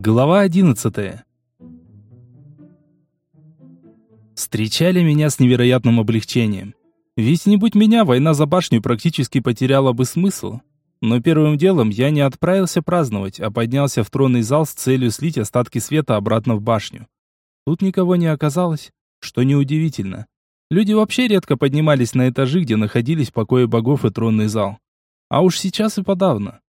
Глава одиннадцатая. Встречали меня с невероятным облегчением. Ведь не будь меня, война за башню практически потеряла бы смысл. Но первым делом я не отправился праздновать, а поднялся в тронный зал с целью слить остатки света обратно в башню. Тут никого не оказалось, что неудивительно. Люди вообще редко поднимались на этажи, где находились покои богов и тронный зал. А уж сейчас и подавно.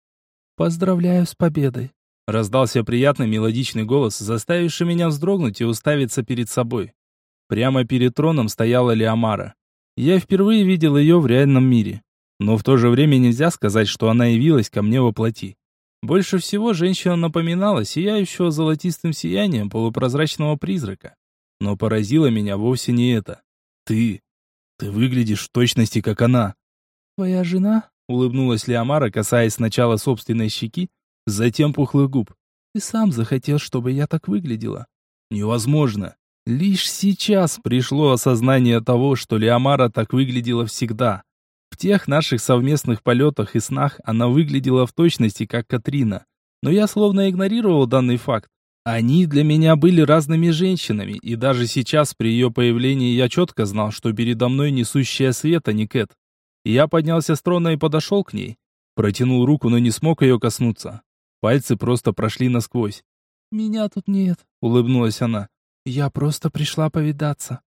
«Поздравляю с победой!» Раздался приятный мелодичный голос, заставивший меня вздрогнуть и уставиться перед собой. Прямо перед троном стояла Леомара. Я впервые видел ее в реальном мире. Но в то же время нельзя сказать, что она явилась ко мне во плоти. Больше всего женщина напоминала сияющего золотистым сиянием полупрозрачного призрака. Но поразило меня вовсе не это. «Ты... ты выглядишь в точности, как она». «Твоя жена?» — улыбнулась Леомара, касаясь сначала собственной щеки, затем пухлых губ. «Ты сам захотел, чтобы я так выглядела». «Невозможно. Лишь сейчас пришло осознание того, что Леомара так выглядела всегда. В тех наших совместных полетах и снах она выглядела в точности, как Катрина. Но я словно игнорировал данный факт. Они для меня были разными женщинами, и даже сейчас при ее появлении я четко знал, что передо мной несущая света не Кэт. Я поднялся с трона и подошел к ней. Протянул руку, но не смог ее коснуться. Пальцы просто прошли насквозь. «Меня тут нет», — улыбнулась она. Я просто пришла повидаться.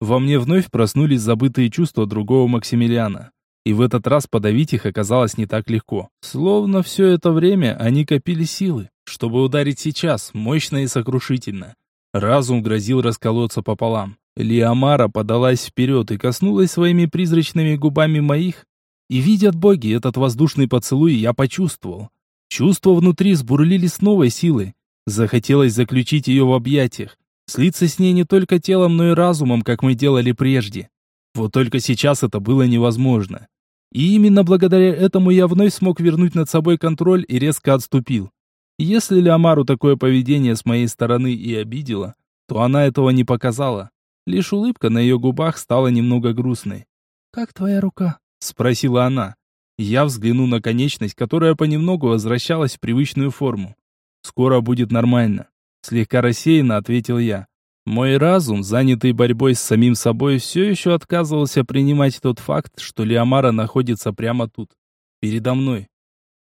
Во мне вновь проснулись забытые чувства другого Максимилиана. И в этот раз подавить их оказалось не так легко. Словно все это время они копили силы, чтобы ударить сейчас, мощно и сокрушительно. Разум грозил расколоться пополам. Лиамара подалась вперед и коснулась своими призрачными губами моих. И видят боги этот воздушный поцелуй, я почувствовал. Чувства внутри сбурлили с новой силой. Захотелось заключить ее в объятиях, Слиться с ней не только телом, но и разумом, как мы делали прежде. Вот только сейчас это было невозможно. И именно благодаря этому я вновь смог вернуть над собой контроль и резко отступил. Если Леомару такое поведение с моей стороны и обидело, то она этого не показала. Лишь улыбка на ее губах стала немного грустной. «Как твоя рука?» — спросила она. Я взглянул на конечность, которая понемногу возвращалась в привычную форму. «Скоро будет нормально. Слегка рассеянно ответил я. Мой разум, занятый борьбой с самим собой, все еще отказывался принимать тот факт, что Леомара находится прямо тут, передо мной.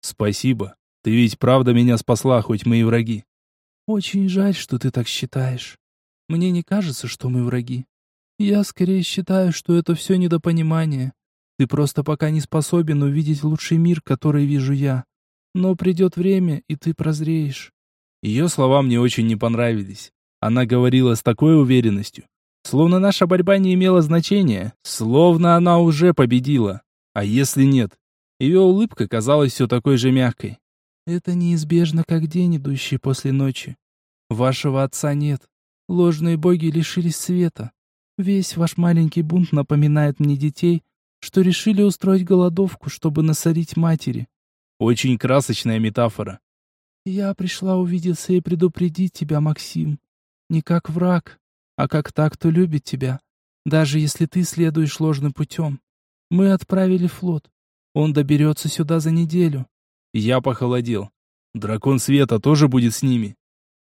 Спасибо. Ты ведь правда меня спасла, хоть мы и враги. Очень жаль, что ты так считаешь. Мне не кажется, что мы враги. Я скорее считаю, что это все недопонимание. Ты просто пока не способен увидеть лучший мир, который вижу я. Но придет время, и ты прозреешь. Ее слова мне очень не понравились. Она говорила с такой уверенностью, словно наша борьба не имела значения, словно она уже победила. А если нет? Ее улыбка казалась все такой же мягкой. «Это неизбежно, как день, идущий после ночи. Вашего отца нет. Ложные боги лишились света. Весь ваш маленький бунт напоминает мне детей, что решили устроить голодовку, чтобы насолить матери». Очень красочная метафора. «Я пришла увидеться и предупредить тебя, Максим. Не как враг, а как так, кто любит тебя, даже если ты следуешь ложным путем. Мы отправили флот. Он доберется сюда за неделю». Я похолодел. «Дракон Света тоже будет с ними?»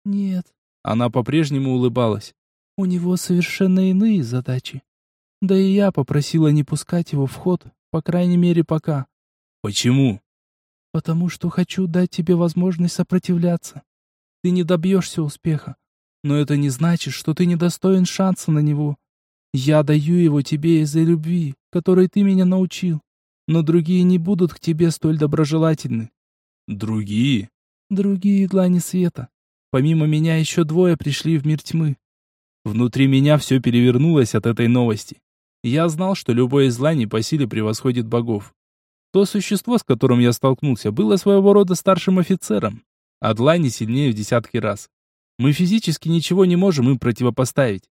«Нет». Она по-прежнему улыбалась. «У него совершенно иные задачи. Да и я попросила не пускать его в ход, по крайней мере, пока». «Почему?» потому что хочу дать тебе возможность сопротивляться. Ты не добьешься успеха, но это не значит, что ты недостоин шанса на него. Я даю его тебе из-за любви, которой ты меня научил, но другие не будут к тебе столь доброжелательны. Другие? Другие длани света. Помимо меня еще двое пришли в мир тьмы. Внутри меня все перевернулось от этой новости. Я знал, что любой из зланий по силе превосходит богов. То существо, с которым я столкнулся, было своего рода старшим офицером, а Длани сильнее в десятки раз. Мы физически ничего не можем им противопоставить.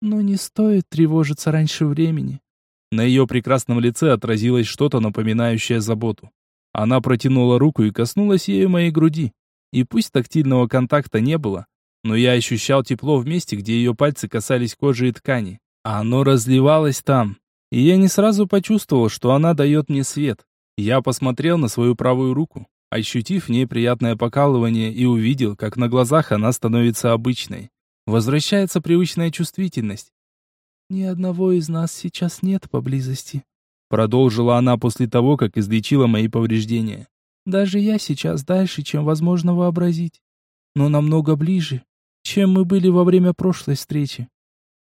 Но не стоит тревожиться раньше времени. На ее прекрасном лице отразилось что-то напоминающее заботу. Она протянула руку и коснулась ею моей груди. И пусть тактильного контакта не было, но я ощущал тепло в месте, где ее пальцы касались кожи и ткани. А оно разливалось там, и я не сразу почувствовал, что она дает мне свет. Я посмотрел на свою правую руку. ощутив в ней приятное покалывание и увидел, как на глазах она становится обычной. Возвращается привычная чувствительность. «Ни одного из нас сейчас нет поблизости», продолжила она после того, как излечила мои повреждения. «Даже я сейчас дальше, чем возможно вообразить, но намного ближе, чем мы были во время прошлой встречи».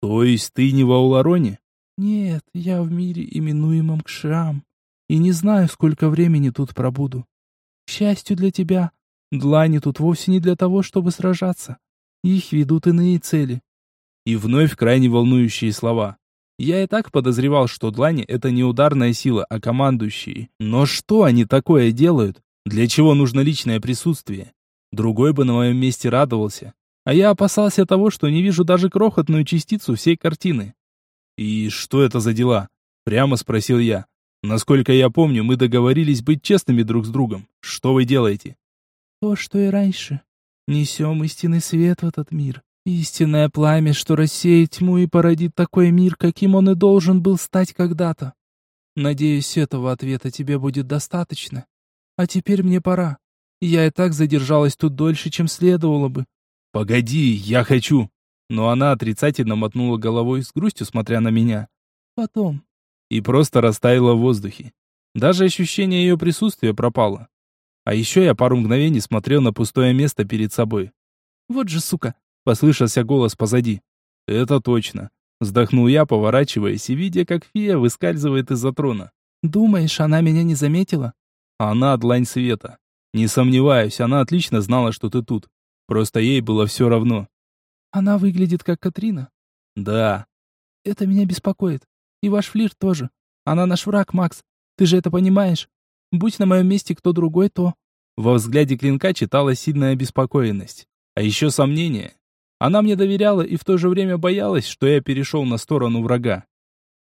«То есть ты не в Аулароне?» «Нет, я в мире, именуемом Кшам, и не знаю, сколько времени тут пробуду. К счастью для тебя, длани тут вовсе не для того, чтобы сражаться. Их ведут иные цели. И вновь крайне волнующие слова. Я и так подозревал, что длани — это не ударная сила, а командующие. Но что они такое делают? Для чего нужно личное присутствие? Другой бы на моем месте радовался. А я опасался того, что не вижу даже крохотную частицу всей картины. «И что это за дела?» — прямо спросил я. «Насколько я помню, мы договорились быть честными друг с другом. Что вы делаете?» «То, что и раньше. Несем истинный свет в этот мир. Истинное пламя, что рассеет тьму и породит такой мир, каким он и должен был стать когда-то. Надеюсь, этого ответа тебе будет достаточно. А теперь мне пора. Я и так задержалась тут дольше, чем следовало бы. Погоди, я хочу. Но она отрицательно мотнула головой, с грустью смотря на меня. Потом. И просто растаяла в воздухе. Даже ощущение ее присутствия пропало. А еще я пару мгновений смотрел на пустое место перед собой. «Вот же сука!» — послышался голос позади. «Это точно!» — вздохнул я, поворачиваясь и видя, как фея выскальзывает из-за трона. «Думаешь, она меня не заметила?» «Она длань света. Не сомневаюсь, она отлично знала, что ты тут. Просто ей было все равно». «Она выглядит как Катрина?» «Да». «Это меня беспокоит. И ваш флирт тоже. Она наш враг, Макс. Ты же это понимаешь?» Будь на моем месте кто другой, то...» Во взгляде клинка читалась сильная обеспокоенность. А еще сомнение. Она мне доверяла и в то же время боялась, что я перешел на сторону врага.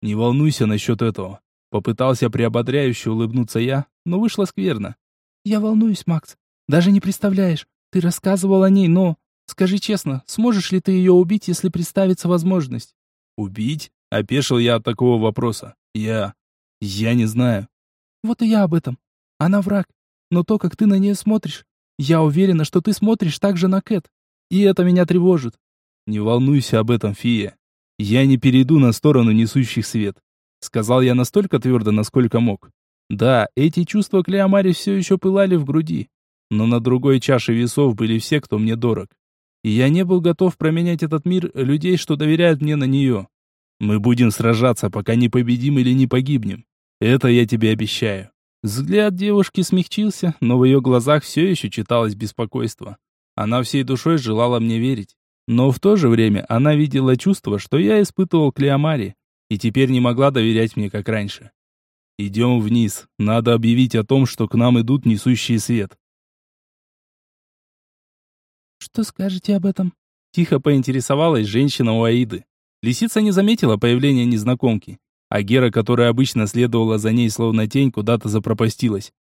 «Не волнуйся насчет этого». Попытался приободряюще улыбнуться я, но вышло скверно. «Я волнуюсь, Макс. Даже не представляешь. Ты рассказывал о ней, но... Скажи честно, сможешь ли ты ее убить, если представится возможность?» «Убить?» — опешил я от такого вопроса. «Я... я не знаю. Вот и я об этом. Она враг. Но то, как ты на нее смотришь, я уверена, что ты смотришь так же на Кэт. И это меня тревожит. Не волнуйся об этом, Фия. Я не перейду на сторону несущих свет. Сказал я настолько твердо, насколько мог. Да, эти чувства Клеомари все еще пылали в груди. Но на другой чаше весов были все, кто мне дорог. И я не был готов променять этот мир людей, что доверяют мне на нее. Мы будем сражаться, пока не победим или не погибнем. Это я тебе обещаю. Взгляд девушки смягчился, но в ее глазах все еще читалось беспокойство. Она всей душой желала мне верить. Но в то же время она видела чувство, что я испытывал к Леомаре, и теперь не могла доверять мне, как раньше. «Идем вниз. Надо объявить о том, что к нам идут несущие свет». «Что скажете об этом?» Тихо поинтересовалась женщина у Аиды. Лисица не заметила появления незнакомки а Гера, которая обычно следовала за ней словно тень, куда-то запропастилась.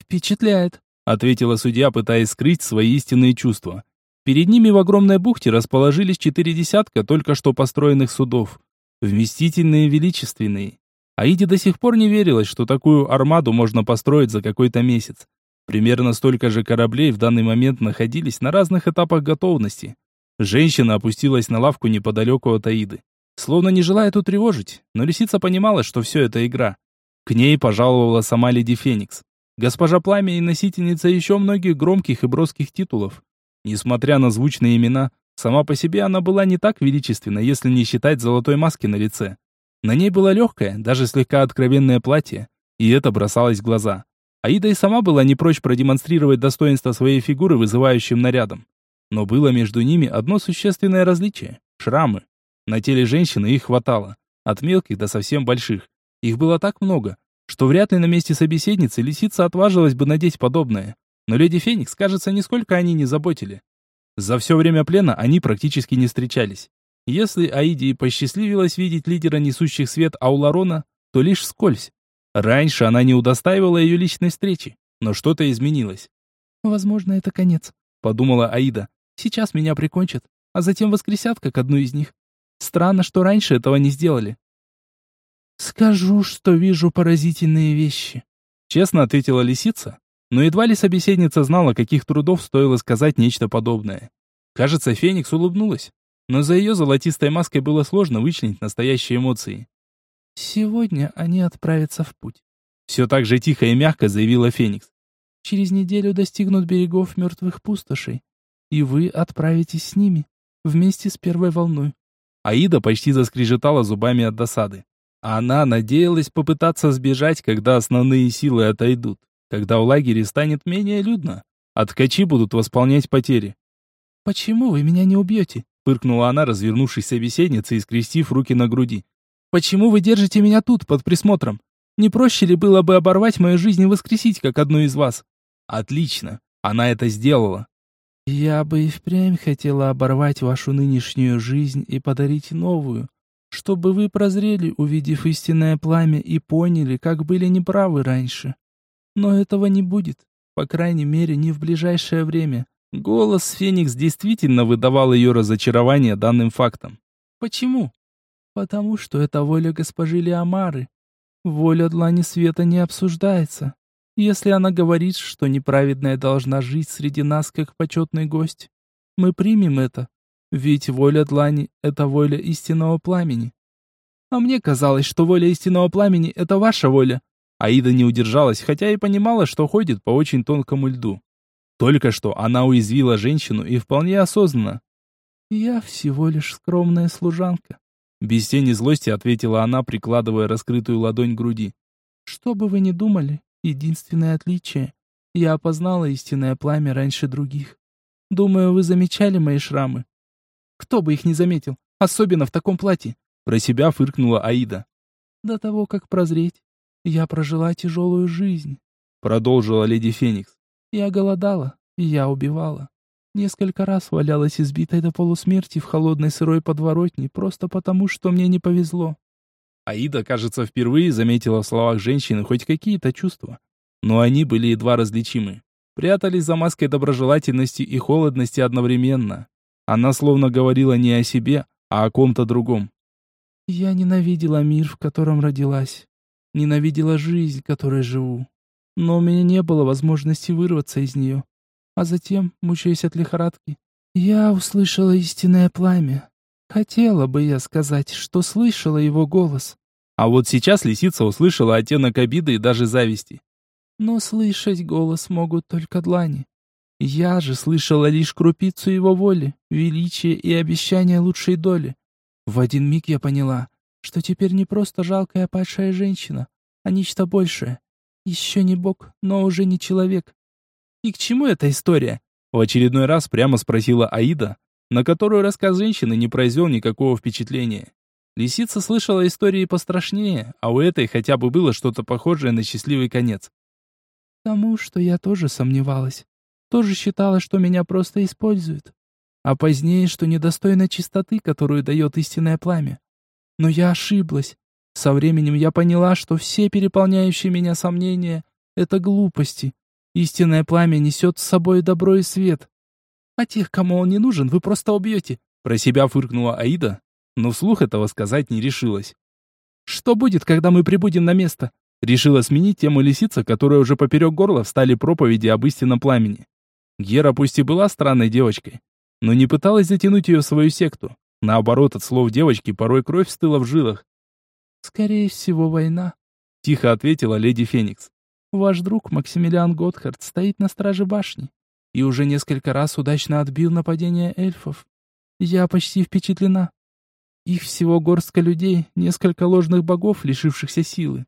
«Впечатляет», — ответила судья, пытаясь скрыть свои истинные чувства. Перед ними в огромной бухте расположились четыре десятка только что построенных судов. Вместительные и величественные. Аиде до сих пор не верилось, что такую армаду можно построить за какой-то месяц. Примерно столько же кораблей в данный момент находились на разных этапах готовности. Женщина опустилась на лавку неподалеку от Аиды. Словно не желая тут тревожить, но лисица понимала, что все это игра. К ней пожаловала сама леди Феникс. Госпожа Пламя и носительница еще многих громких и броских титулов. Несмотря на звучные имена, сама по себе она была не так величественна, если не считать золотой маски на лице. На ней было легкое, даже слегка откровенное платье, и это бросалось в глаза. Аида и сама была не прочь продемонстрировать достоинство своей фигуры вызывающим нарядом. Но было между ними одно существенное различие – шрамы. На теле женщины их хватало, от мелких до совсем больших. Их было так много, что вряд ли на месте собеседницы лисица отважилась бы надеть подобное. Но леди Феникс, кажется, нисколько они не заботили. За все время плена они практически не встречались. Если Аиде и посчастливилось видеть лидера несущих свет Ауларона, то лишь вскользь. Раньше она не удостаивала ее личной встречи, но что-то изменилось. «Возможно, это конец», — подумала Аида. «Сейчас меня прикончат, а затем воскресят, как одну из них. Странно, что раньше этого не сделали. Скажу, что вижу поразительные вещи. Честно ответила лисица, Но едва ли собеседница знала, каких трудов стоило сказать нечто подобное. Кажется, Феникс улыбнулась, но за ее золотистой маской было сложно вычленить настоящие эмоции. «Сегодня они отправятся в путь», — все так же тихо и мягко заявила Феникс. «Через неделю достигнут берегов мертвых пустошей, и вы отправитесь с ними, вместе с первой волной». Аида почти заскрежетала зубами от досады. Она надеялась попытаться сбежать, когда основные силы отойдут, когда в лагере станет менее людно, а ткачи будут восполнять потери. «Почему вы меня не убьете?» — фыркнула она, развернувшись собеседницей и скрестив руки на груди. «Почему вы держите меня тут, под присмотром? Не проще ли было бы оборвать мою жизнь и воскресить, как одну из вас?» «Отлично! Она это сделала!» «Я бы и впрямь хотела оборвать вашу нынешнюю жизнь и подарить новую, чтобы вы прозрели, увидев истинное пламя, и поняли, как были неправы раньше. Но этого не будет, по крайней мере, не в ближайшее время. Голос Феникс действительно выдавал ее разочарование данным фактом. Почему? Потому что это воля госпожи Леомары. Воля Длани Света не обсуждается. Если она говорит, что неправедная должна жить среди нас как почетный гость, мы примем это. Ведь воля длани — это воля истинного пламени. А мне казалось, что воля истинного пламени — это ваша воля. Аида не удержалась, хотя и понимала, что ходит по очень тонкому льду. Только что она уязвила женщину и вполне осознанно. «Я всего лишь скромная служанка», — без тени злости ответила она, прикладывая раскрытую ладонь к груди. «Что бы вы ни думали, единственное отличие — я опознала истинное пламя раньше других. Думаю, вы замечали мои шрамы. Кто бы их не заметил, особенно в таком платье. Про себя фыркнула Аида. До того, как прозреть, я прожила тяжелую жизнь. Продолжила леди Феникс. Я голодала, я убивала. Несколько раз валялась избитой до полусмерти в холодной сырой подворотне, просто потому, что мне не повезло. Аида, кажется, впервые заметила в словах женщины хоть какие-то чувства. Но они были едва различимы. Прятались за маской доброжелательности и холодности одновременно. Она словно говорила не о себе, а о ком-то другом. «Я ненавидела мир, в котором родилась. Ненавидела жизнь, которой живу. Но у меня не было возможности вырваться из нее. А затем, мучаясь от лихорадки, я услышала истинное пламя. Хотела бы я сказать, что слышала его голос. А вот сейчас лисица услышала оттенок обиды и даже зависти. Но слышать голос могут только длани. Я же слышала лишь крупицу его воли, величия и обещания лучшей доли. В один миг я поняла, что теперь не просто жалкая падшая женщина, а нечто большее. Еще не бог, но уже не человек. И к чему эта история? В очередной раз прямо спросила Аида, на которую рассказ женщины не произвел никакого впечатления. Лисица слышала истории пострашнее, а у этой хотя бы было что-то похожее на счастливый конец. Тому, что я тоже сомневалась тоже считала, что меня просто используют. А позднее, что недостойна чистоты, которую дает истинное пламя. Но я ошиблась. Со временем я поняла, что все переполняющие меня сомнения — это глупости. Истинное пламя несет с собой добро и свет. А тех, кому он не нужен, вы просто убьете. Про себя фыркнула Аида, но вслух этого сказать не решилась. Что будет, когда мы прибудем на место? Решила сменить тему лисица, которая уже поперек горла встали проповеди об истинном пламени. Гера пусть и была странной девочкой, но не пыталась затянуть ее в свою секту. Наоборот, от слов девочки порой кровь стыла в жилах. «Скорее всего, война», — тихо ответила леди Феникс. «Ваш друг Максимилиан Готхард стоит на страже башни и уже несколько раз удачно отбил нападение эльфов. Я почти впечатлена. Их всего горстка людей, несколько ложных богов, лишившихся силы.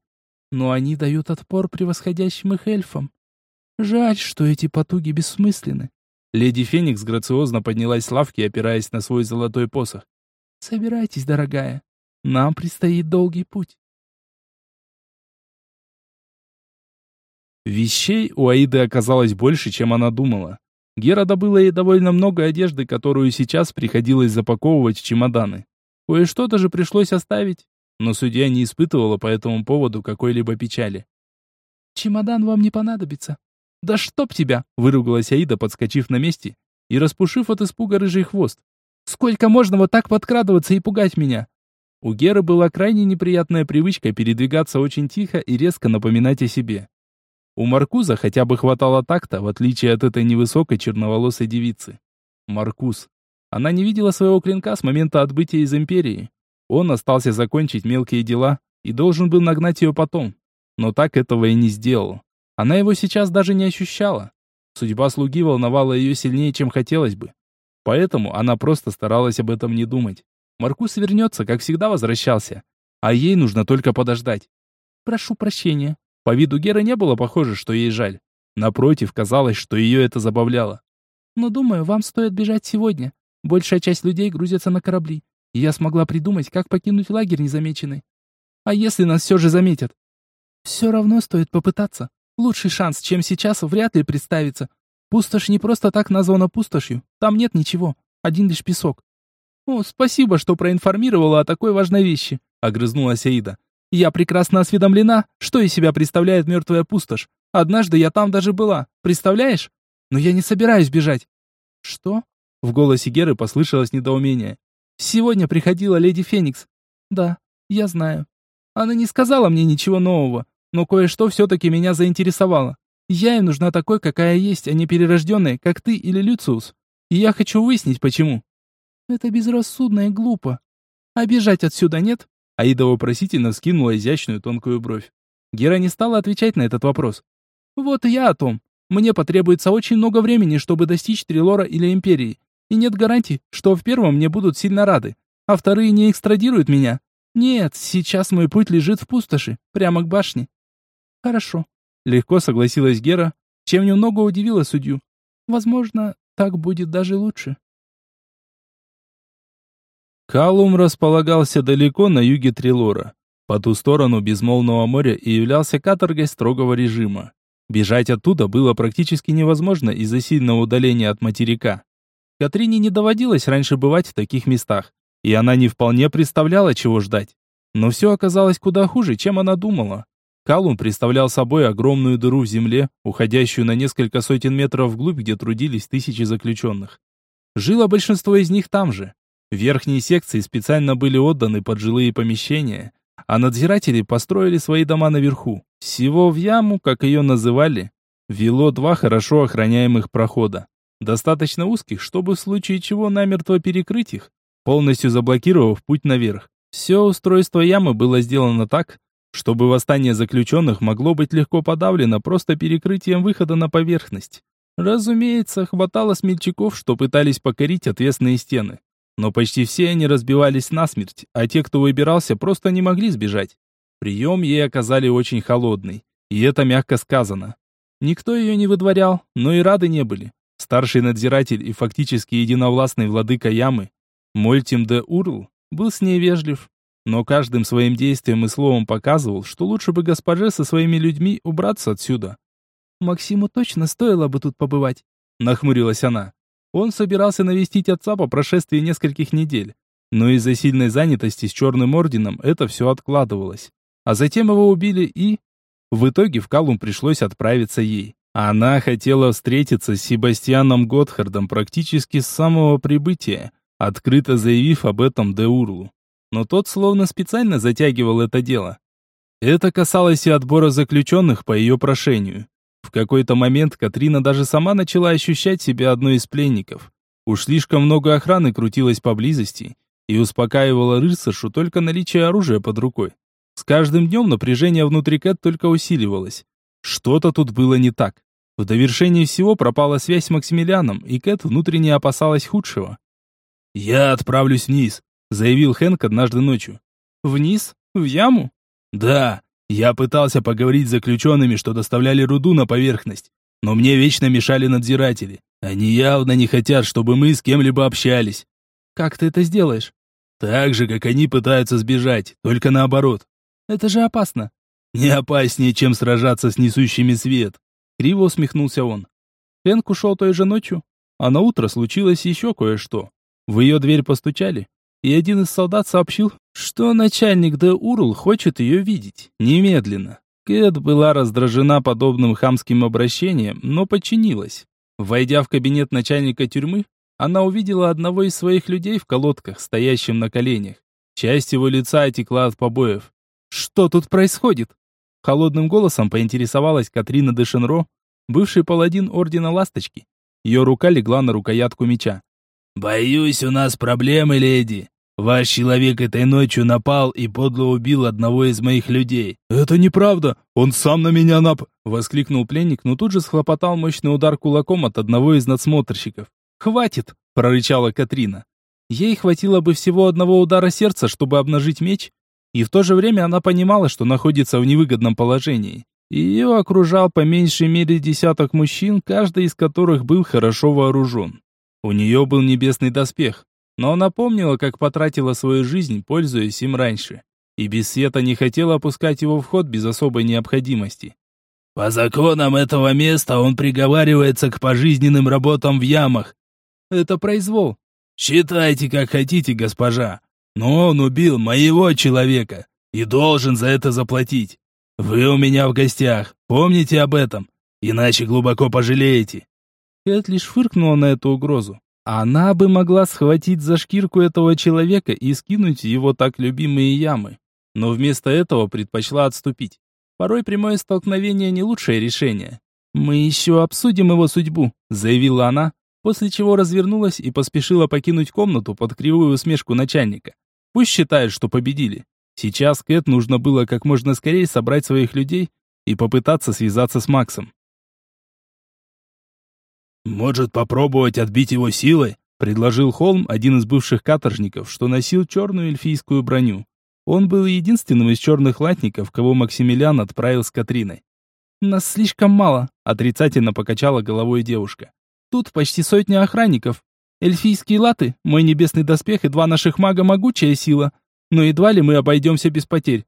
Но они дают отпор превосходящим их эльфам. Жаль, что эти потуги бессмысленны. Леди Феникс грациозно поднялась с лавки, опираясь на свой золотой посох. Собирайтесь, дорогая. Нам предстоит долгий путь. Вещей у Аиды оказалось больше, чем она думала. Гера добыла ей довольно много одежды, которую сейчас приходилось запаковывать в чемоданы. Кое-что даже пришлось оставить, но судья не испытывала по этому поводу какой-либо печали. «Чемодан вам не понадобится», «Да чтоб тебя!» — выругалась Аида, подскочив на месте и распушив от испуга рыжий хвост. «Сколько можно вот так подкрадываться и пугать меня?» У Геры была крайне неприятная привычка передвигаться очень тихо и резко напоминать о себе. У Маркуза хотя бы хватало такта, в отличие от этой невысокой черноволосой девицы. Маркуз. Она не видела своего клинка с момента отбытия из Империи. Он остался закончить мелкие дела и должен был нагнать ее потом. Но так этого и не сделал. Она его сейчас даже не ощущала. Судьба слуги волновала ее сильнее, чем хотелось бы. Поэтому она просто старалась об этом не думать. Маркус вернется, как всегда возвращался. А ей нужно только подождать. «Прошу прощения», по виду Геры не было похоже, что ей жаль. Напротив, казалось, что ее это забавляло. «Но думаю, вам стоит бежать сегодня. Большая часть людей грузятся на корабли, и я смогла придумать, как покинуть лагерь незамеченной. А если нас все же заметят? Все равно стоит попытаться. Лучший шанс, чем сейчас, вряд ли представится. Пустошь не просто так названа пустошью. Там нет ничего, один лишь песок. «О, спасибо, что проинформировала о такой важной вещи», — огрызнулась Аида. Я прекрасно осведомлена, что из себя представляет мертвая пустошь. Однажды я там даже была, представляешь? Но я не собираюсь бежать. Что? В голосе Геры послышалось недоумение. Сегодня приходила леди Феникс. Да, я знаю. Она не сказала мне ничего нового, но кое-что все-таки меня заинтересовало. Я ей нужна такой, какая есть, а не перерожденной, как ты или Люциус. И я хочу выяснить, почему. Это безрассудно и глупо. А бежать отсюда нет? Аида вопросительно скинула изящную тонкую бровь. Гера не стала отвечать на этот вопрос. «Вот и я о том. Мне потребуется очень много времени, чтобы достичь Трилора или Империи. И нет гарантий, что в первом мне будут сильно рады, а вторые не экстрадируют меня. Нет, сейчас мой путь лежит в пустоши, прямо к башне». «Хорошо», — легко согласилась Гера, чем немного удивила судью. «Возможно, так будет даже лучше». Калум располагался далеко на юге Трилора. По ту сторону безмолвного моря и являлся каторгой строгого режима. Бежать оттуда было практически невозможно из-за сильного удаления от материка. Катрине не доводилось раньше бывать в таких местах, и она не вполне представляла, чего ждать. Но все оказалось куда хуже, чем она думала. Калум представлял собой огромную дыру в земле, уходящую на несколько сотен метров вглубь, где трудились тысячи заключенных. Жило большинство из них там же, Верхние секции специально были отданы под жилые помещения, а надзиратели построили свои дома наверху. Всего в яму, как ее называли, вело два хорошо охраняемых прохода. Достаточно узких, чтобы в случае чего намертво перекрыть их, полностью заблокировав путь наверх. Все устройство ямы было сделано так, чтобы восстание заключенных могло быть легко подавлено просто перекрытием выхода на поверхность. Разумеется, хватало смельчаков, что пытались покорить отвесные стены. Но почти все они разбивались насмерть, а те, кто выбирался, просто не могли сбежать. Прием ей оказали очень холодный, и это мягко сказано. Никто ее не выдворял, но и рады не были. Старший надзиратель и фактически единовластный владыка Ямы, Мольтим де Урл, был с ней вежлив, но каждым своим действием и словом показывал, что лучше бы госпоже со своими людьми убраться отсюда. «Максиму точно стоило бы тут побывать», — нахмурилась она. Он собирался навестить отца по прошествии нескольких недель, но из-за сильной занятости с Черным Орденом это все откладывалось. А затем его убили и... В итоге в Калум пришлось отправиться ей. Она хотела встретиться с Себастьяном Готхардом практически с самого прибытия, открыто заявив об этом Деурлу. Но тот словно специально затягивал это дело. Это касалось и отбора заключенных по ее прошению. В какой-то момент Катрина даже сама начала ощущать себя одной из пленников. Уж слишком много охраны крутилось поблизости, и успокаивало рыцаршу только наличие оружия под рукой. С каждым днем напряжение внутри Кэт только усиливалось. Что-то тут было не так. В довершении всего пропала связь с Максимилианом, и Кэт внутренне опасалась худшего. «Я отправлюсь вниз», — заявил Хэнк однажды ночью. «Вниз? В яму?» «Да, я пытался поговорить с заключенными, что доставляли руду на поверхность, но мне вечно мешали надзиратели. Они явно не хотят, чтобы мы с кем-либо общались. Как ты это сделаешь? Так же, как они пытаются сбежать, только наоборот. Это же опасно. Не опаснее, чем сражаться с несущими свет. Криво усмехнулся он. Фенк ушел той же ночью, а на утро случилось еще кое-что. В ее дверь постучали, и один из солдат сообщил, что начальник Де Урл хочет ее видеть. Немедленно. Кэт была раздражена подобным хамским обращением, но подчинилась. Войдя в кабинет начальника тюрьмы, она увидела одного из своих людей в колодках, стоящим на коленях. Часть его лица отекла от побоев. «Что тут происходит?» Холодным голосом поинтересовалась Катрина де Шенро, бывший паладин Ордена Ласточки. Ее рука легла на рукоятку меча. «Боюсь, у нас проблемы, леди. Ваш человек этой ночью напал и подло убил одного из моих людей». «Это неправда! Он сам на меня нап...» Воскликнул пленник, но тут же схлопотал мощный удар кулаком от одного из надсмотрщиков. «Хватит!» — прорычала Катрина. Ей хватило бы всего одного удара сердца, чтобы обнажить меч, и в то же время она понимала, что находится в невыгодном положении. Ее окружал по меньшей мере десяток мужчин, каждый из которых был хорошо вооружен. У нее был небесный доспех, но она помнила, как потратила свою жизнь, пользуясь им раньше, и без света не хотела опускать его в ход без особой необходимости. «По законам этого места он приговаривается к пожизненным работам в ямах». «Это произвол». «Считайте, как хотите, госпожа, но он убил моего человека и должен за это заплатить. Вы у меня в гостях, помните об этом, иначе глубоко пожалеете». Кэт лишь фыркнула на эту угрозу. Она бы могла схватить за шкирку этого человека и скинуть его так любимые ямы. Но вместо этого предпочла отступить. Порой прямое столкновение не лучшее решение. «Мы еще обсудим его судьбу», — заявила она, после чего развернулась и поспешила покинуть комнату под кривую усмешку начальника. Пусть считают, что победили. Сейчас Кэт нужно было как можно скорее собрать своих людей и попытаться связаться с Максом. «Может, попробовать отбить его силой?» — предложил Холм, один из бывших каторжников, что носил черную эльфийскую броню. Он был единственным из черных латников, кого Максимилиан отправил с Катриной. «Нас слишком мало», — отрицательно покачала головой девушка. «Тут почти сотня охранников. Эльфийские латы, мой небесный доспех и два наших мага могучая сила. Но едва ли мы обойдемся без потерь».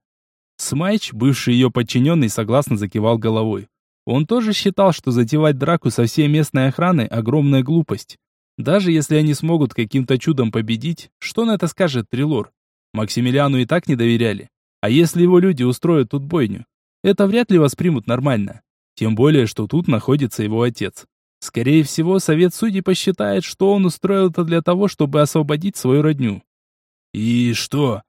Смайч, бывший ее подчиненный, согласно закивал головой. Он тоже считал, что затевать драку со всей местной охраной – огромная глупость. Даже если они смогут каким-то чудом победить, что на это скажет Трилор? Максимилиану и так не доверяли. А если его люди устроят тут бойню? Это вряд ли воспримут нормально. Тем более, что тут находится его отец. Скорее всего, совет судей посчитает, что он устроил это для того, чтобы освободить свою родню. «И что?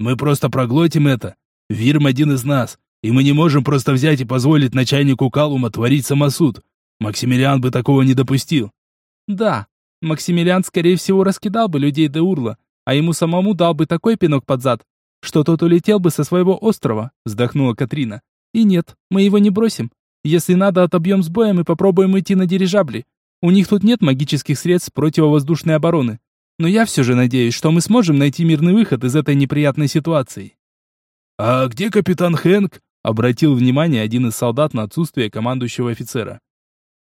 Мы просто проглотим это? Вирм один из нас. И мы не можем просто взять и позволить начальнику Калума творить самосуд. Максимилиан бы такого не допустил. Да, Максимилиан, скорее всего, раскидал бы людей до урла, а ему самому дал бы такой пинок под зад, что тот улетел бы со своего острова, вздохнула Катрина. И нет, мы его не бросим. Если надо, отобьем с боем и попробуем идти на дирижабли. У них тут нет магических средств противовоздушной обороны. Но я все же надеюсь, что мы сможем найти мирный выход из этой неприятной ситуации. «А где капитан Хэнк?» Обратил внимание один из солдат на отсутствие командующего офицера.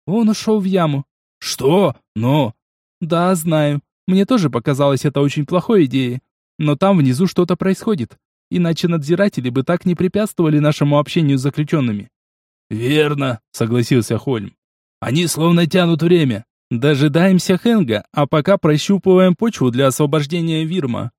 Он ушел в яму. Что? Но... Да, знаю. Мне тоже показалось это очень плохой идеей. Но там внизу что-то происходит. Иначе надзиратели бы так не препятствовали нашему общению с заключенными. Верно, согласился Хольм. Они словно тянут время. Дожидаемся Хенга, а пока прощупываем почву для освобождения Вирма.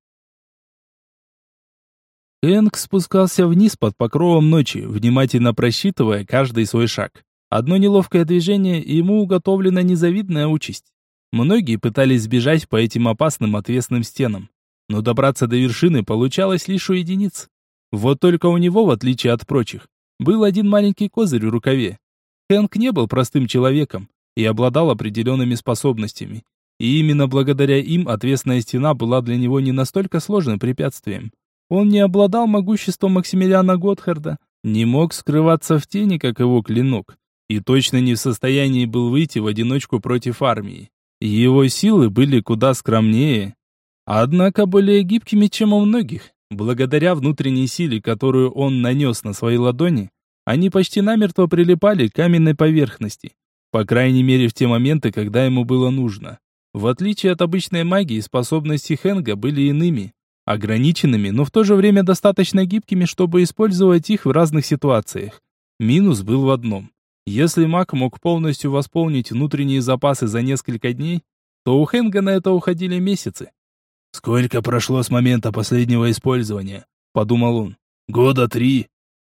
Энг спускался вниз под покровом ночи, внимательно просчитывая каждый свой шаг. Одно неловкое движение, и ему уготовлена незавидная участь. Многие пытались сбежать по этим опасным отвесным стенам, но добраться до вершины получалось лишь у единиц. Вот только у него, в отличие от прочих, был один маленький козырь в рукаве. Хэнк не был простым человеком и обладал определенными способностями. И именно благодаря им отвесная стена была для него не настолько сложным препятствием. Он не обладал могуществом Максимилиана Готхарда, не мог скрываться в тени, как его клинок, и точно не в состоянии был выйти в одиночку против армии. Его силы были куда скромнее, однако более гибкими, чем у многих. Благодаря внутренней силе, которую он нанес на свои ладони, они почти намертво прилипали к каменной поверхности, по крайней мере в те моменты, когда ему было нужно. В отличие от обычной магии, способности Хенга были иными ограниченными, но в то же время достаточно гибкими, чтобы использовать их в разных ситуациях. Минус был в одном. Если маг мог полностью восполнить внутренние запасы за несколько дней, то у Хенга на это уходили месяцы. «Сколько прошло с момента последнего использования?» – подумал он. «Года три.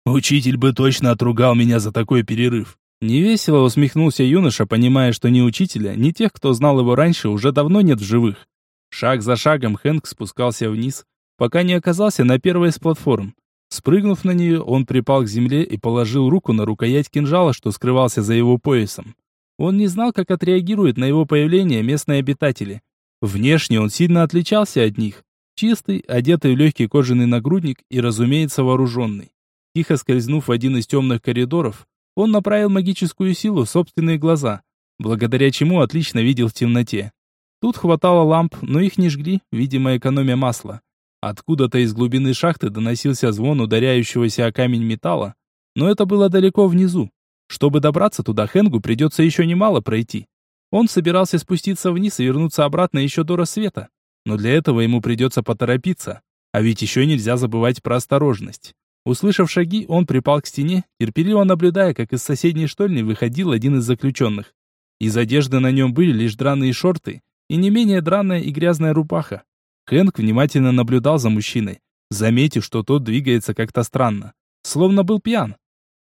Учитель бы точно отругал меня за такой перерыв». Невесело усмехнулся юноша, понимая, что ни учителя, ни тех, кто знал его раньше, уже давно нет в живых. Шаг за шагом Хэнк спускался вниз, пока не оказался на первой из платформ. Спрыгнув на нее, он припал к земле и положил руку на рукоять кинжала, что скрывался за его поясом. Он не знал, как отреагируют на его появление местные обитатели. Внешне он сильно отличался от них. Чистый, одетый в легкий кожаный нагрудник и, разумеется, вооруженный. Тихо скользнув в один из темных коридоров, он направил магическую силу в собственные глаза, благодаря чему отлично видел в темноте. Тут хватало ламп, но их не жгли, видимо, экономия масла. Откуда-то из глубины шахты доносился звон ударяющегося о камень металла, но это было далеко внизу. Чтобы добраться туда, Хенгу придется еще немало пройти. Он собирался спуститься вниз и вернуться обратно еще до рассвета, но для этого ему придется поторопиться. А ведь еще нельзя забывать про осторожность. Услышав шаги, он припал к стене, терпеливо наблюдая, как из соседней штольни выходил один из заключенных. Из одежды на нем были лишь драные шорты и не менее драная и грязная рубаха. Хэнк внимательно наблюдал за мужчиной, заметив, что тот двигается как-то странно, словно был пьян.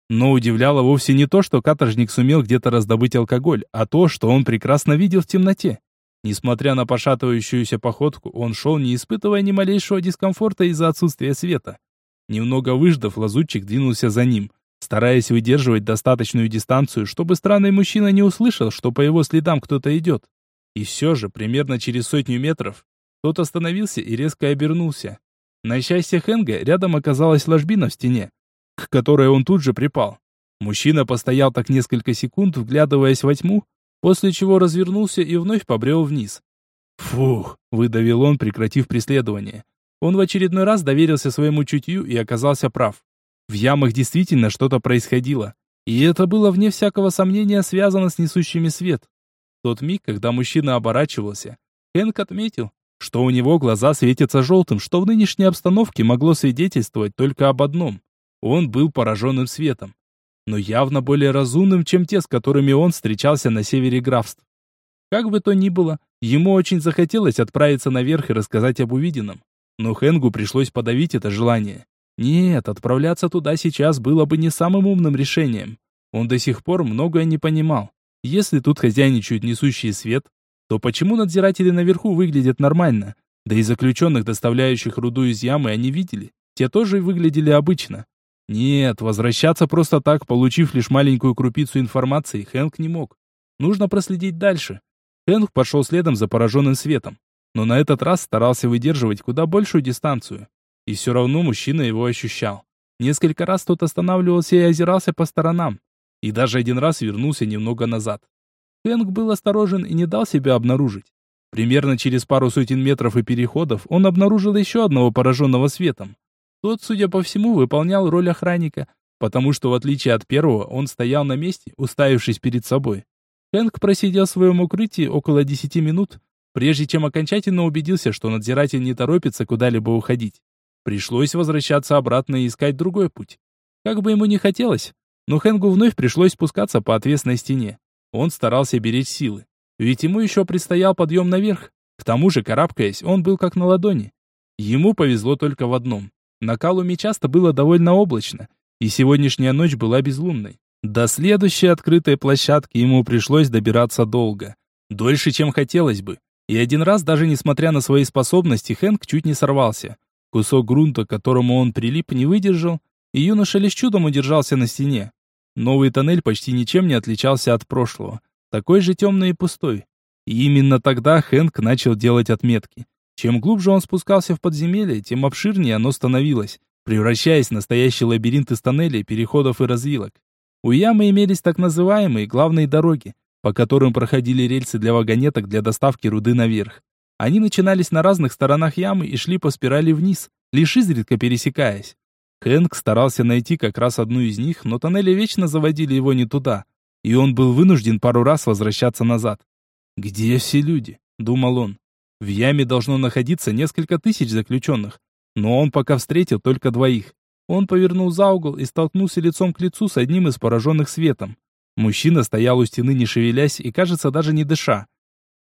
Но удивляло вовсе не то, что каторжник сумел где-то раздобыть алкоголь, а то, что он прекрасно видел в темноте. Несмотря на пошатывающуюся походку, он шел, не испытывая ни малейшего дискомфорта из-за отсутствия света. Немного выждав, лазутчик двинулся за ним, стараясь выдерживать достаточную дистанцию, чтобы странный мужчина не услышал, что по его следам кто-то идет. И все же, примерно через сотню метров, тот остановился и резко обернулся. На счастье Хенга рядом оказалась ложбина в стене, к которой он тут же припал. Мужчина постоял так несколько секунд, вглядываясь во тьму, после чего развернулся и вновь побрел вниз. «Фух!» — выдавил он, прекратив преследование. Он в очередной раз доверился своему чутью и оказался прав. В ямах действительно что-то происходило. И это было, вне всякого сомнения, связано с несущими свет. Тот миг, когда мужчина оборачивался, Хэнк отметил, что у него глаза светятся желтым, что в нынешней обстановке могло свидетельствовать только об одном. Он был пораженным светом, но явно более разумным, чем те, с которыми он встречался на севере графств. Как бы то ни было, ему очень захотелось отправиться наверх и рассказать об увиденном. Но Хэнгу пришлось подавить это желание. Нет, отправляться туда сейчас было бы не самым умным решением. Он до сих пор многое не понимал. Если тут хозяйничают несущие свет, то почему надзиратели наверху выглядят нормально? Да и заключенных, доставляющих руду из ямы, они видели. Те тоже выглядели обычно. Нет, возвращаться просто так, получив лишь маленькую крупицу информации, Хэнк не мог. Нужно проследить дальше. Хэнк пошел следом за пораженным светом, но на этот раз старался выдерживать куда большую дистанцию. И все равно мужчина его ощущал. Несколько раз тот останавливался и озирался по сторонам. И даже один раз вернулся немного назад. Хэнк был осторожен и не дал себя обнаружить. Примерно через пару сотен метров и переходов он обнаружил еще одного пораженного светом. Тот, судя по всему, выполнял роль охранника, потому что, в отличие от первого, он стоял на месте, уставившись перед собой. Хэнк просидел в своем укрытии около десяти минут, прежде чем окончательно убедился, что надзиратель не торопится куда-либо уходить. Пришлось возвращаться обратно и искать другой путь. Как бы ему ни хотелось, но Хэнгу вновь пришлось спускаться по отвесной стене. Он старался беречь силы, ведь ему еще предстоял подъем наверх. К тому же, карабкаясь, он был как на ладони. Ему повезло только в одном. На Калуме часто было довольно облачно, и сегодняшняя ночь была безлунной. До следующей открытой площадки ему пришлось добираться долго. Дольше, чем хотелось бы. И один раз, даже несмотря на свои способности, Хэнк чуть не сорвался. Кусок грунта, к которому он прилип, не выдержал, и юноша лишь чудом удержался на стене. Новый тоннель почти ничем не отличался от прошлого. Такой же темный и пустой. И именно тогда Хэнк начал делать отметки. Чем глубже он спускался в подземелье, тем обширнее оно становилось, превращаясь в настоящий лабиринт из тоннелей, переходов и развилок. У ямы имелись так называемые главные дороги, по которым проходили рельсы для вагонеток для доставки руды наверх. Они начинались на разных сторонах ямы и шли по спирали вниз, лишь изредка пересекаясь. Хэнк старался найти как раз одну из них, но тоннели вечно заводили его не туда, и он был вынужден пару раз возвращаться назад. «Где все люди?» — думал он. В яме должно находиться несколько тысяч заключенных, но он пока встретил только двоих. Он повернул за угол и столкнулся лицом к лицу с одним из пораженных светом. Мужчина стоял у стены, не шевелясь и, кажется, даже не дыша.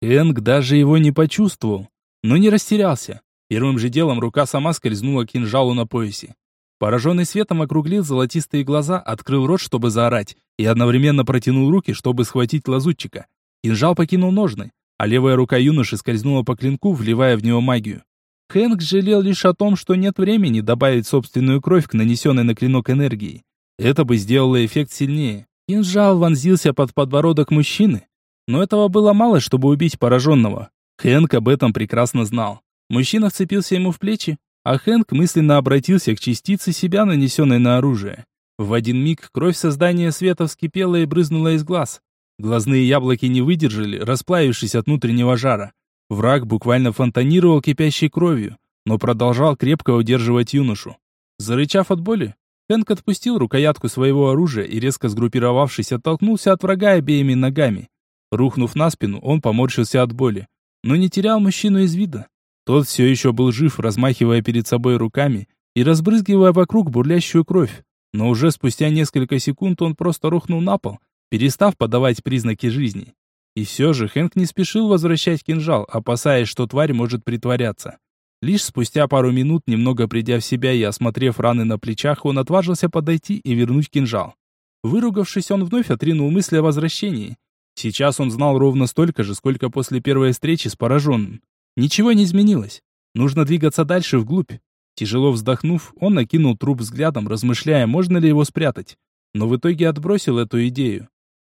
Энг даже его не почувствовал, но не растерялся. Первым же делом рука сама скользнула к кинжалу на поясе. Пораженный светом округлил золотистые глаза, открыл рот, чтобы заорать, и одновременно протянул руки, чтобы схватить лазутчика. Кинжал покинул ножны, а левая рука юноши скользнула по клинку, вливая в него магию. Хэнк жалел лишь о том, что нет времени добавить собственную кровь к нанесенной на клинок энергии. Это бы сделало эффект сильнее. Кинжал вонзился под подбородок мужчины, но этого было мало, чтобы убить пораженного. Хэнк об этом прекрасно знал. Мужчина вцепился ему в плечи, а Хэнк мысленно обратился к частице себя, нанесенной на оружие. В один миг кровь создания света вскипела и брызнула из глаз. Глазные яблоки не выдержали, расплавившись от внутреннего жара. Враг буквально фонтанировал кипящей кровью, но продолжал крепко удерживать юношу. Зарычав от боли, Хэнк отпустил рукоятку своего оружия и, резко сгруппировавшись, оттолкнулся от врага обеими ногами. Рухнув на спину, он поморщился от боли, но не терял мужчину из вида. Тот все еще был жив, размахивая перед собой руками и разбрызгивая вокруг бурлящую кровь. Но уже спустя несколько секунд он просто рухнул на пол, перестав подавать признаки жизни. И все же Хэнк не спешил возвращать кинжал, опасаясь, что тварь может притворяться. Лишь спустя пару минут, немного придя в себя и осмотрев раны на плечах, он отважился подойти и вернуть кинжал. Выругавшись, он вновь отринул мысли о возвращении. Сейчас он знал ровно столько же, сколько после первой встречи с пораженным. Ничего не изменилось. Нужно двигаться дальше вглубь. Тяжело вздохнув, он накинул труп взглядом, размышляя, можно ли его спрятать. Но в итоге отбросил эту идею.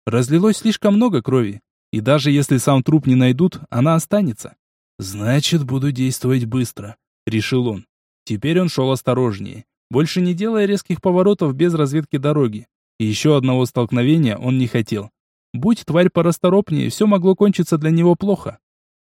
Разлилось слишком много крови. И даже если сам труп не найдут, она останется. Значит, буду действовать быстро, решил он. Теперь он шел осторожнее, больше не делая резких поворотов без разведки дороги. И еще одного столкновения он не хотел. Будь тварь порасторопнее, все могло кончиться для него плохо.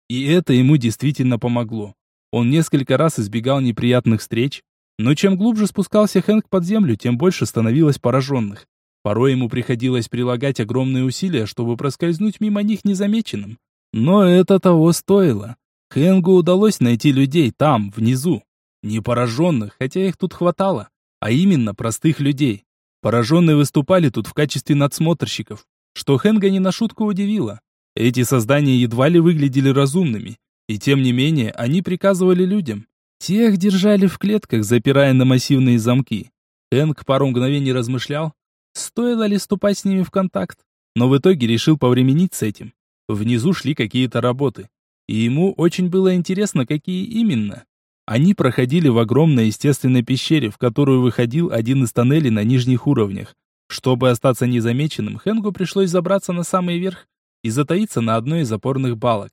И это ему действительно помогло. Он несколько раз избегал неприятных встреч, но чем глубже спускался Хэнк под землю, тем больше становилось пораженных. Порой ему приходилось прилагать огромные усилия, чтобы проскользнуть мимо них незамеченным. Но это того стоило. Хэнгу удалось найти людей там, внизу. Не пораженных, хотя их тут хватало, а именно простых людей. Пораженные выступали тут в качестве надсмотрщиков, что Хэнга не на шутку удивило. Эти создания едва ли выглядели разумными, и тем не менее они приказывали людям. Тех держали в клетках, запирая на массивные замки. Хэнк пару мгновений размышлял, Стоило ли ступать с ними в контакт? Но в итоге решил повременить с этим. Внизу шли какие-то работы. И ему очень было интересно, какие именно. Они проходили в огромной естественной пещере, в которую выходил один из тоннелей на нижних уровнях. Чтобы остаться незамеченным, Хенгу пришлось забраться на самый верх и затаиться на одной из опорных балок.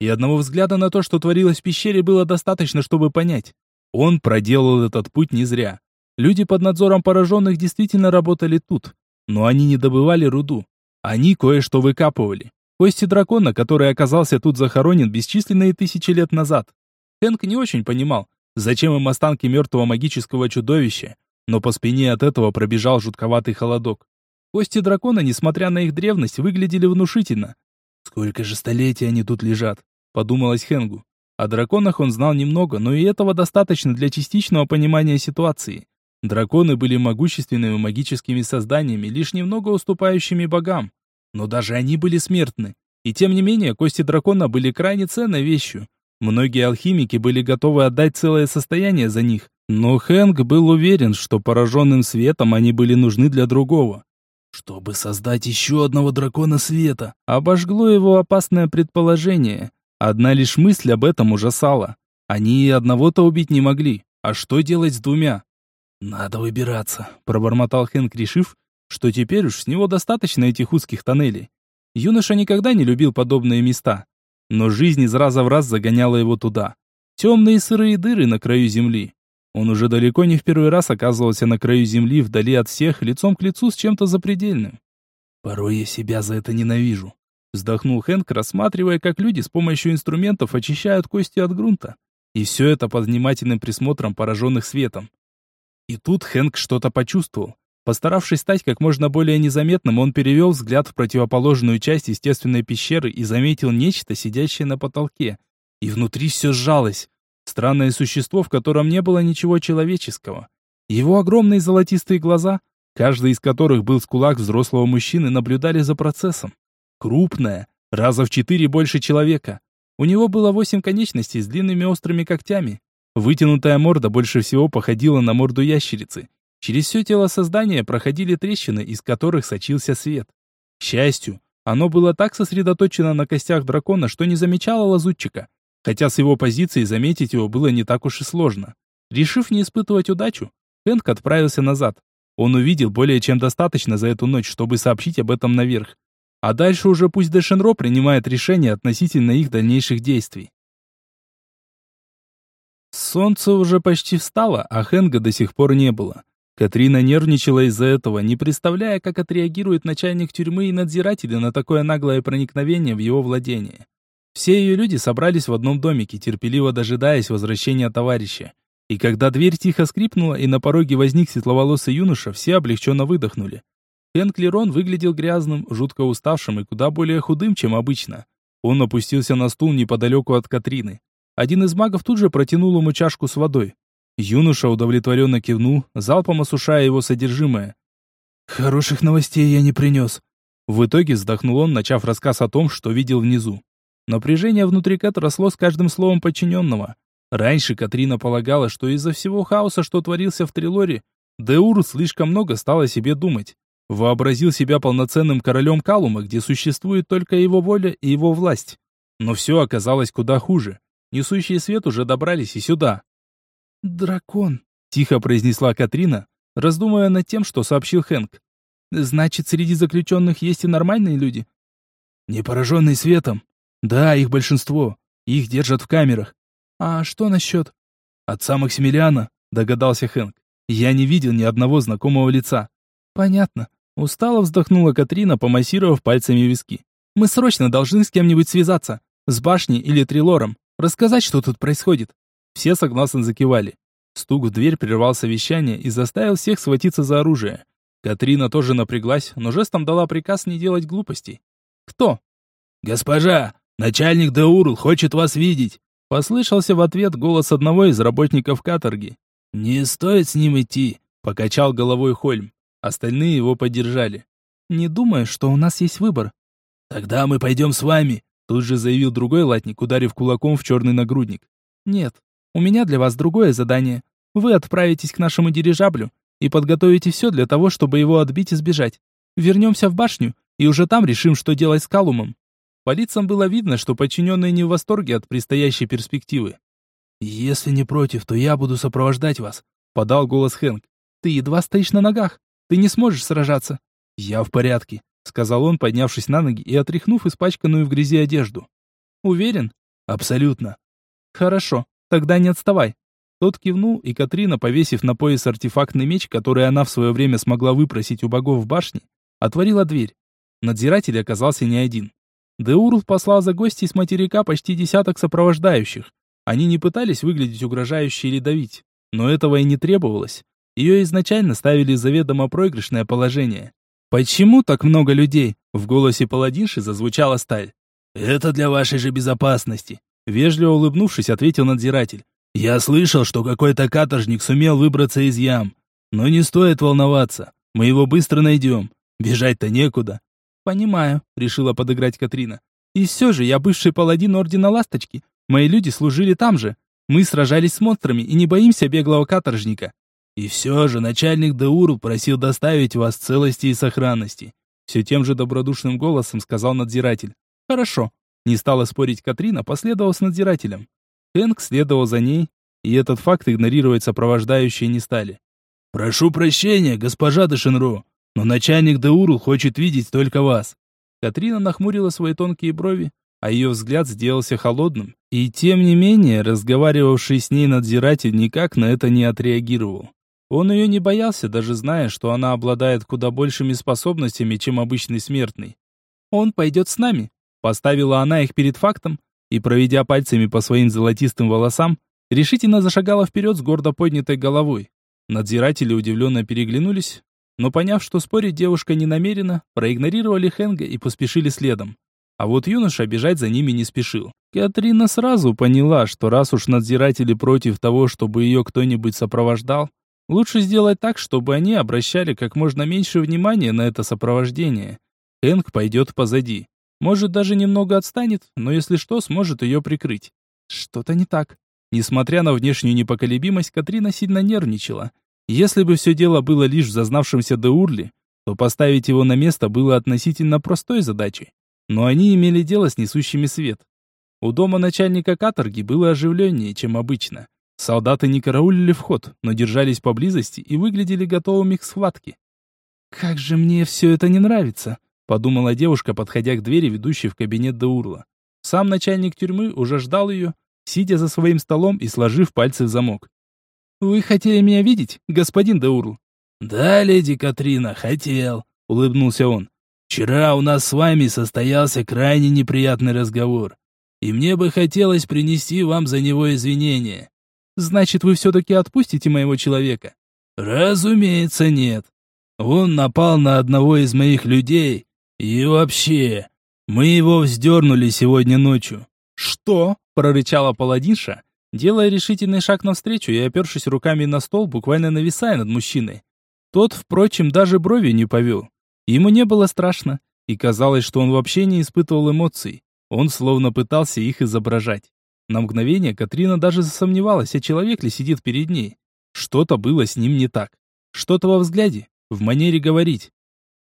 И одного взгляда на то, что творилось в пещере, было достаточно, чтобы понять. Он проделал этот путь не зря. Люди под надзором пораженных действительно работали тут, но они не добывали руду. Они кое-что выкапывали. Кости дракона, который оказался тут захоронен бесчисленные тысячи лет назад. Хэнк не очень понимал, зачем им останки мертвого магического чудовища, но по спине от этого пробежал жутковатый холодок. Кости дракона, несмотря на их древность, выглядели внушительно. «Сколько же столетий они тут лежат?» – подумалось Хэнгу. О драконах он знал немного, но и этого достаточно для частичного понимания ситуации. Драконы были могущественными магическими созданиями, лишь немного уступающими богам. Но даже они были смертны. И тем не менее, кости дракона были крайне ценной вещью. Многие алхимики были готовы отдать целое состояние за них. Но Хэнк был уверен, что пораженным светом они были нужны для другого. Чтобы создать еще одного дракона света, обожгло его опасное предположение. Одна лишь мысль об этом ужасала. Они и одного-то убить не могли. А что делать с двумя? «Надо выбираться», — пробормотал Хэнк, решив, что теперь уж с него достаточно этих узких тоннелей. Юноша никогда не любил подобные места, но жизнь из раза в раз загоняла его туда. Темные сырые дыры на краю земли. Он уже далеко не в первый раз оказывался на краю земли, вдали от всех, лицом к лицу с чем-то запредельным. «Порой я себя за это ненавижу», — вздохнул Хэнк, рассматривая, как люди с помощью инструментов очищают кости от грунта. И все это под внимательным присмотром пораженных светом. И тут Хэнк что-то почувствовал. Постаравшись стать как можно более незаметным, он перевел взгляд в противоположную часть естественной пещеры и заметил нечто, сидящее на потолке. И внутри все сжалось. Странное существо, в котором не было ничего человеческого. Его огромные золотистые глаза, каждый из которых был с кулак взрослого мужчины, наблюдали за процессом. Крупное, раза в четыре больше человека. У него было восемь конечностей с длинными острыми когтями. Вытянутая морда больше всего походила на морду ящерицы. Через все тело создания проходили трещины, из которых сочился свет. К счастью, оно было так сосредоточено на костях дракона, что не замечало лазутчика. Хотя с его позиции заметить его было не так уж и сложно. Решив не испытывать удачу, Хэнк отправился назад. Он увидел более чем достаточно за эту ночь, чтобы сообщить об этом наверх. А дальше уже пусть Дэшенро принимает решение относительно их дальнейших действий. Солнце уже почти встало, а Хэнга до сих пор не было. Катрина нервничала из-за этого, не представляя, как отреагирует начальник тюрьмы и надзиратели на такое наглое проникновение в его владение. Все ее люди собрались в одном домике, терпеливо дожидаясь возвращения товарища. И когда дверь тихо скрипнула, и на пороге возник светловолосый юноша, все облегченно выдохнули. Хэнк выглядел грязным, жутко уставшим и куда более худым, чем обычно. Он опустился на стул неподалеку от Катрины. Один из магов тут же протянул ему чашку с водой. Юноша удовлетворенно кивнул, залпом осушая его содержимое. «Хороших новостей я не принес». В итоге вздохнул он, начав рассказ о том, что видел внизу. Напряжение внутри Кэт росло с каждым словом подчиненного. Раньше Катрина полагала, что из-за всего хаоса, что творился в Трилоре, Деур слишком много стал о себе думать. Вообразил себя полноценным королем Калума, где существует только его воля и его власть. Но все оказалось куда хуже. Несущие свет уже добрались и сюда. «Дракон», — тихо произнесла Катрина, раздумывая над тем, что сообщил Хэнк. «Значит, среди заключенных есть и нормальные люди?» «Не пораженные светом. Да, их большинство. Их держат в камерах. А что насчет? Отца Максимилиана, догадался Хэнк. Я не видел ни одного знакомого лица. Понятно. Устало вздохнула Катрина, помассировав пальцами виски. Мы срочно должны с кем-нибудь связаться. С башней или Трилором. Рассказать, что тут происходит. Все согласно закивали. Стук в дверь прервал совещание и заставил всех схватиться за оружие. Катрина тоже напряглась, но жестом дала приказ не делать глупостей. «Кто?» «Госпожа, «Начальник Деурл хочет вас видеть!» Послышался в ответ голос одного из работников каторги. «Не стоит с ним идти», — покачал головой Хольм. Остальные его поддержали. «Не думаю, что у нас есть выбор». «Тогда мы пойдем с вами», — тут же заявил другой латник, ударив кулаком в черный нагрудник. «Нет, у меня для вас другое задание. Вы отправитесь к нашему дирижаблю и подготовите все для того, чтобы его отбить и сбежать. Вернемся в башню, и уже там решим, что делать с Калумом. По лицам было видно, что подчиненные не в восторге от предстоящей перспективы. «Если не против, то я буду сопровождать вас», — подал голос Хэнк. «Ты едва стоишь на ногах. Ты не сможешь сражаться». «Я в порядке», — сказал он, поднявшись на ноги и отряхнув испачканную в грязи одежду. «Уверен?» «Абсолютно». «Хорошо, тогда не отставай». Тот кивнул, и Катрина, повесив на пояс артефактный меч, который она в свое время смогла выпросить у богов в башне, отворила дверь. Надзиратель оказался не один. Деурл послал за гостей с материка почти десяток сопровождающих. Они не пытались выглядеть угрожающе или давить, но этого и не требовалось. Ее изначально ставили заведомо проигрышное положение. «Почему так много людей?» В голосе паладинши зазвучала сталь. «Это для вашей же безопасности», — вежливо улыбнувшись, ответил надзиратель. «Я слышал, что какой-то каторжник сумел выбраться из ям. Но не стоит волноваться, мы его быстро найдем. Бежать-то некуда. «Понимаю», — решила подыграть Катрина. «И все же я бывший паладин Ордена Ласточки. Мои люди служили там же. Мы сражались с монстрами и не боимся беглого каторжника». «И все же начальник Деурл просил доставить вас в целости и сохранности», все тем же добродушным голосом сказал надзиратель. «Хорошо», — не стала спорить Катрина, последовав с надзирателем. Хэнк следовал за ней, и этот факт игнорировать сопровождающие не стали. «Прошу прощения, госпожа Дешенро, но начальник Деурл хочет видеть только вас». Катрина нахмурила свои тонкие брови, а ее взгляд сделался холодным, и тем не менее разговаривавший с ней надзиратель никак на это не отреагировал. Он ее не боялся, даже зная, что она обладает куда большими способностями, чем обычный смертный. «Он пойдет с нами», — поставила она их перед фактом, и, проведя пальцами по своим золотистым волосам, решительно зашагала вперед с гордо поднятой головой. Надзиратели удивленно переглянулись, но поняв, что спорить девушка не намерена, проигнорировали Хенга и поспешили следом. А вот юноша бежать за ними не спешил. Катрина сразу поняла, что раз уж надзиратели против того, чтобы ее кто-нибудь сопровождал, лучше сделать так, чтобы они обращали как можно меньше внимания на это сопровождение. Хэнк пойдет позади. Может, даже немного отстанет, но если что, сможет ее прикрыть. Что-то не так. Несмотря на внешнюю непоколебимость, Катрина сильно нервничала. Если бы все дело было лишь в зазнавшемся Деурли, то поставить его на место было относительно простой задачей. Но они имели дело с несущими свет. У дома начальника каторги было оживленнее, чем обычно. Солдаты не караулили вход, но держались поблизости и выглядели готовыми к схватке. «Как же мне все это не нравится!» — подумала девушка, подходя к двери, ведущей в кабинет Даурла. Сам начальник тюрьмы уже ждал ее, сидя за своим столом и сложив пальцы в замок. «Вы хотели меня видеть, господин Даурл?» «Да, леди Катрина, хотел», — улыбнулся он. «Вчера у нас с вами состоялся крайне неприятный разговор, и мне бы хотелось принести вам за него извинения». «Значит, вы все-таки отпустите моего человека?» «Разумеется, нет. Он напал на одного из моих людей, и вообще, мы его вздернули сегодня ночью». «Что?» — прорычала паладинша, делая решительный шаг навстречу и опершись руками на стол, буквально нависая над мужчиной. Тот, впрочем, даже брови не повел. Ему не было страшно, и казалось, что он вообще не испытывал эмоций. Он словно пытался их изображать. На мгновение Катрина даже засомневалась, а человек ли сидит перед ней. Что-то было с ним не так. Что-то во взгляде, в манере говорить.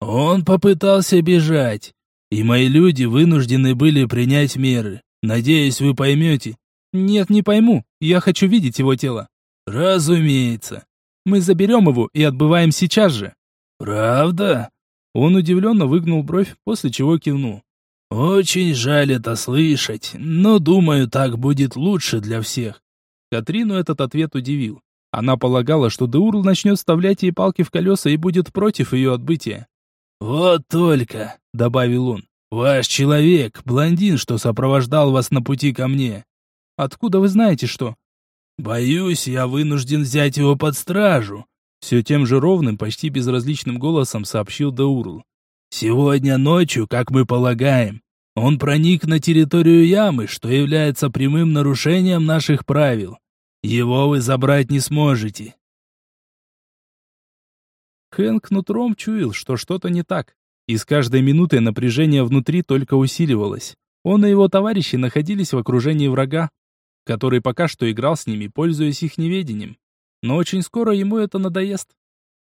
Он попытался бежать, и мои люди вынуждены были принять меры. Надеюсь, вы поймете. Нет, не пойму. Я хочу видеть его тело. Разумеется. Мы заберем его и отбываем сейчас же. Правда? Он удивленно выгнул бровь, после чего кивнул. Очень жаль это слышать, но думаю, так будет лучше для всех. Катрину этот ответ удивил. Она полагала, что Деурл начнет вставлять ей палки в колеса и будет против ее отбытия. «Вот только», — добавил он, — «ваш человек, блондин, что сопровождал вас на пути ко мне». «Откуда вы знаете, что?» «Боюсь, я вынужден взять его под стражу», — все тем же ровным, почти безразличным голосом сообщил Деурл. «Сегодня ночью, как мы полагаем, он проник на территорию ямы, что является прямым нарушением наших правил. Его вы забрать не сможете. Хэнк нутром чуял, что что-то не так. И с каждой минутой напряжение внутри только усиливалось. Он и его товарищи находились в окружении врага, который пока что играл с ними, пользуясь их неведением. Но очень скоро ему это надоест.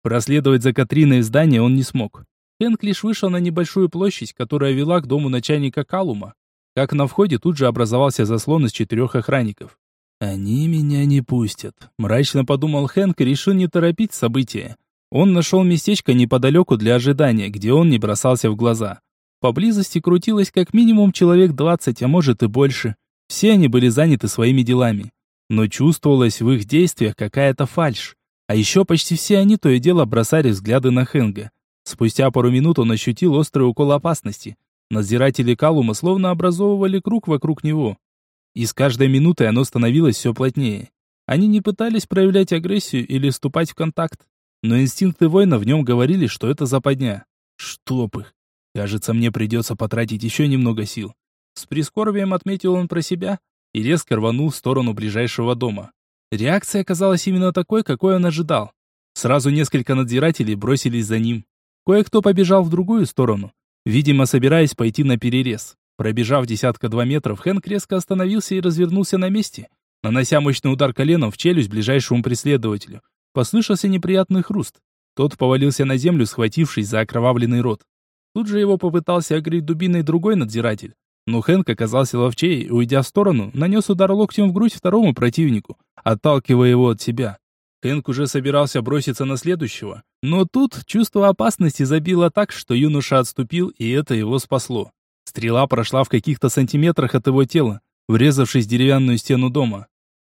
Проследовать за Катриной в здание он не смог. Хэнк лишь вышел на небольшую площадь, которая вела к дому начальника Калума. Как на входе тут же образовался заслон из четырех охранников. «Они меня не пустят», — мрачно подумал Хэнк и решил не торопить события. Он нашел местечко неподалеку для ожидания, где он не бросался в глаза. Поблизости крутилось как минимум человек двадцать, а может и больше. Все они были заняты своими делами. Но чувствовалась в их действиях какая-то фальшь. А еще почти все они то и дело бросали взгляды на Хэнга. Спустя пару минут он ощутил острый укол опасности. Надзиратели Калума словно образовывали круг вокруг него и с каждой минутой оно становилось все плотнее. Они не пытались проявлять агрессию или вступать в контакт, но инстинкты воина в нем говорили, что это западня. Чтоб их. Кажется, мне придется потратить еще немного сил. С прискорбием отметил он про себя и резко рванул в сторону ближайшего дома. Реакция оказалась именно такой, какой он ожидал. Сразу несколько надзирателей бросились за ним. Кое-кто побежал в другую сторону, видимо, собираясь пойти на перерез. Пробежав десятка-два метров, Хэнк резко остановился и развернулся на месте, нанося мощный удар коленом в челюсть ближайшему преследователю. Послышался неприятный хруст. Тот повалился на землю, схватившись за окровавленный рот. Тут же его попытался огреть дубиной другой надзиратель. Но Хэнк оказался ловчей и, уйдя в сторону, нанес удар локтем в грудь второму противнику, отталкивая его от себя. Хэнк уже собирался броситься на следующего, но тут чувство опасности забило так, что юноша отступил, и это его спасло. Стрела прошла в каких-то сантиметрах от его тела, врезавшись в деревянную стену дома.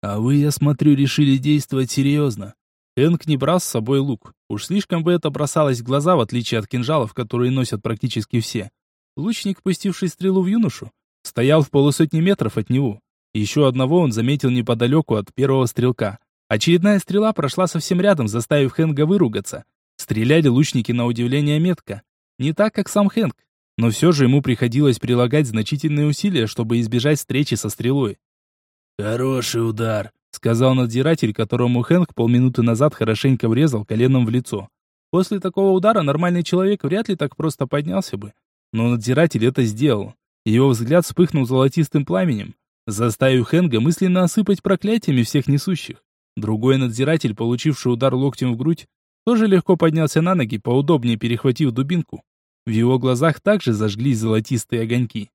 А вы, я смотрю, решили действовать серьезно. Энк не брал с собой лук. Уж слишком бы это бросалось в глаза, в отличие от кинжалов, которые носят практически все. Лучник, пустивший стрелу в юношу, стоял в полусотни метров от него. Еще одного он заметил неподалеку от первого стрелка. Очередная стрела прошла совсем рядом, заставив Хэнга выругаться. Стреляли лучники на удивление метко. Не так, как сам Хэнк но все же ему приходилось прилагать значительные усилия, чтобы избежать встречи со стрелой. «Хороший удар», — сказал надзиратель, которому Хэнк полминуты назад хорошенько врезал коленом в лицо. После такого удара нормальный человек вряд ли так просто поднялся бы. Но надзиратель это сделал. Его взгляд вспыхнул золотистым пламенем, заставив Хэнга мысленно осыпать проклятиями всех несущих. Другой надзиратель, получивший удар локтем в грудь, тоже легко поднялся на ноги, поудобнее перехватив дубинку. В его глазах также зажглись золотистые огоньки.